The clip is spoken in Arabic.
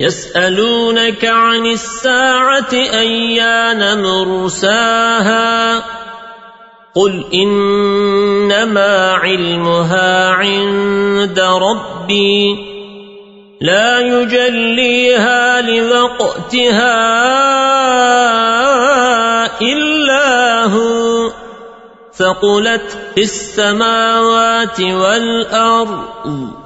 يسألونك عن الساعة أيان مرساها قل إنما علمها عند ربي لا يجليها لوقتها إلا هو ثقلت في السماوات والأرض